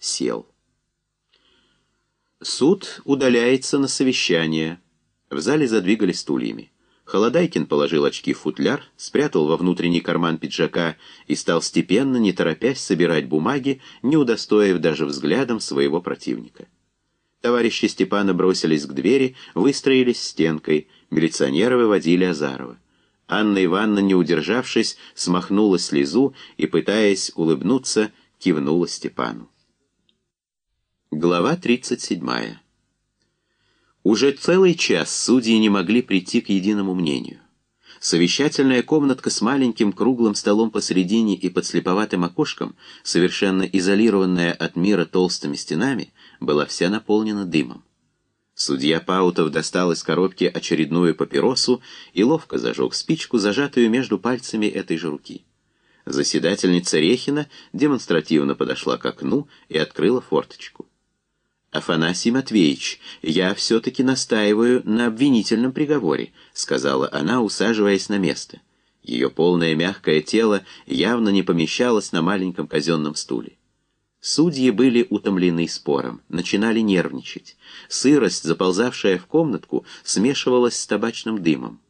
сел. Суд удаляется на совещание. В зале задвигали стульями. Холодайкин положил очки в футляр, спрятал во внутренний карман пиджака и стал степенно, не торопясь, собирать бумаги, не удостоив даже взглядом своего противника. Товарищи Степана бросились к двери, выстроились стенкой, милиционеры выводили Азарова. Анна Ивановна, не удержавшись, смахнула слезу и, пытаясь улыбнуться, кивнула Степану. Глава 37. Уже целый час судьи не могли прийти к единому мнению. Совещательная комнатка с маленьким круглым столом посередине и подслеповатым окошком, совершенно изолированная от мира толстыми стенами, была вся наполнена дымом. Судья Паутов достал из коробки очередную папиросу и ловко зажег спичку, зажатую между пальцами этой же руки. Заседательница Рехина демонстративно подошла к окну и открыла форточку. «Афанасий Матвеевич, я все-таки настаиваю на обвинительном приговоре», сказала она, усаживаясь на место. Ее полное мягкое тело явно не помещалось на маленьком казенном стуле. Судьи были утомлены спором, начинали нервничать. Сырость, заползавшая в комнатку, смешивалась с табачным дымом.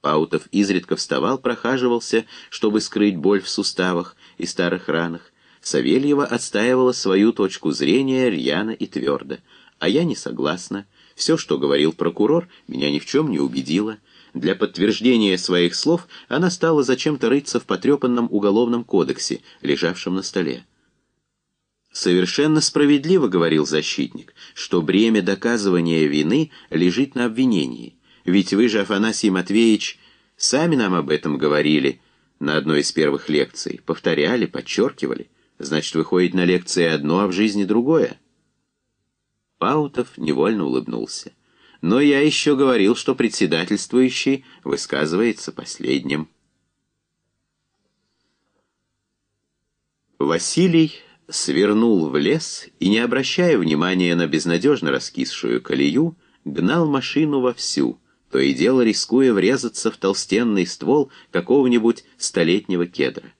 Паутов изредка вставал, прохаживался, чтобы скрыть боль в суставах и старых ранах, Савельева отстаивала свою точку зрения рьяно и твердо. А я не согласна. Все, что говорил прокурор, меня ни в чем не убедило. Для подтверждения своих слов она стала зачем-то рыться в потрепанном уголовном кодексе, лежавшем на столе. «Совершенно справедливо, — говорил защитник, — что бремя доказывания вины лежит на обвинении. Ведь вы же, Афанасий Матвеевич, сами нам об этом говорили на одной из первых лекций, повторяли, подчеркивали». Значит, выходит на лекции одно, а в жизни другое. Паутов невольно улыбнулся. Но я еще говорил, что председательствующий высказывается последним. Василий свернул в лес и, не обращая внимания на безнадежно раскисшую колею, гнал машину вовсю, то и дело рискуя врезаться в толстенный ствол какого-нибудь столетнего кедра.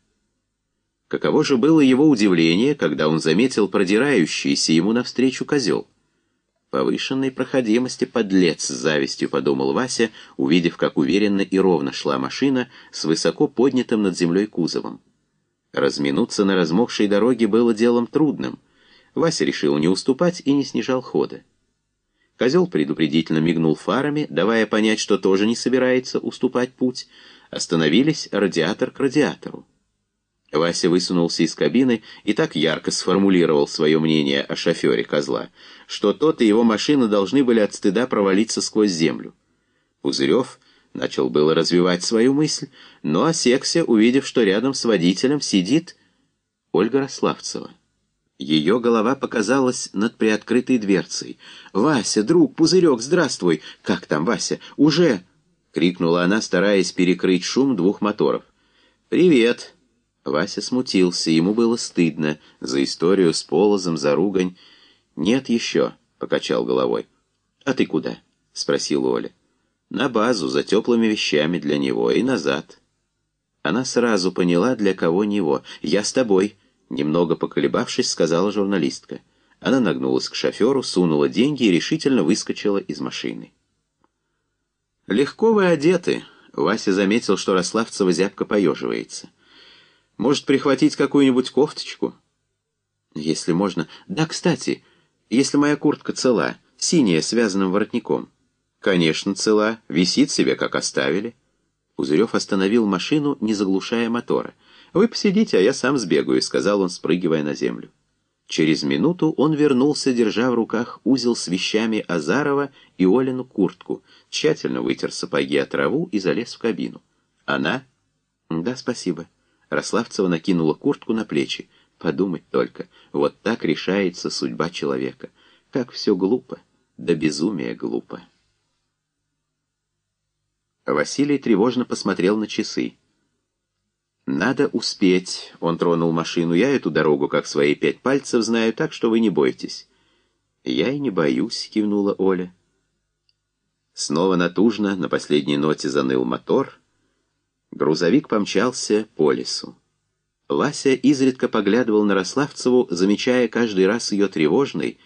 Каково же было его удивление, когда он заметил продирающийся ему навстречу козел. Повышенной проходимости подлец завистью подумал Вася, увидев, как уверенно и ровно шла машина с высоко поднятым над землей кузовом. Разминуться на размокшей дороге было делом трудным. Вася решил не уступать и не снижал хода. Козел предупредительно мигнул фарами, давая понять, что тоже не собирается уступать путь. Остановились радиатор к радиатору. Вася высунулся из кабины и так ярко сформулировал свое мнение о шофере козла, что тот и его машина должны были от стыда провалиться сквозь землю. Пузырев начал было развивать свою мысль, но осекся, увидев, что рядом с водителем сидит Ольга Рославцева. Ее голова показалась над приоткрытой дверцей. «Вася, друг, Пузырек, здравствуй! Как там, Вася? Уже?» — крикнула она, стараясь перекрыть шум двух моторов. «Привет!» Вася смутился, ему было стыдно за историю с полозом, за ругань. «Нет еще», — покачал головой. «А ты куда?» — спросил Оля. «На базу, за теплыми вещами для него и назад». Она сразу поняла, для кого него. «Я с тобой», — немного поколебавшись, сказала журналистка. Она нагнулась к шоферу, сунула деньги и решительно выскочила из машины. «Легко вы одеты», — Вася заметил, что Рославцева зябко поеживается. Может, прихватить какую-нибудь кофточку? Если можно. Да, кстати, если моя куртка цела, синяя, связанным воротником. Конечно, цела. Висит себе, как оставили. Пузырев остановил машину, не заглушая мотора. «Вы посидите, а я сам сбегаю», — сказал он, спрыгивая на землю. Через минуту он вернулся, держа в руках узел с вещами Азарова и Олину куртку, тщательно вытер сапоги от траву и залез в кабину. «Она?» «Да, спасибо». Рославцева накинула куртку на плечи. Подумать только, вот так решается судьба человека. Как все глупо, да безумие глупо. Василий тревожно посмотрел на часы. «Надо успеть», — он тронул машину. «Я эту дорогу, как свои пять пальцев, знаю, так что вы не бойтесь». «Я и не боюсь», — кивнула Оля. Снова натужно, на последней ноте заныл мотор — Грузовик помчался по лесу. Вася изредка поглядывал на Рославцеву, замечая каждый раз ее тревожный,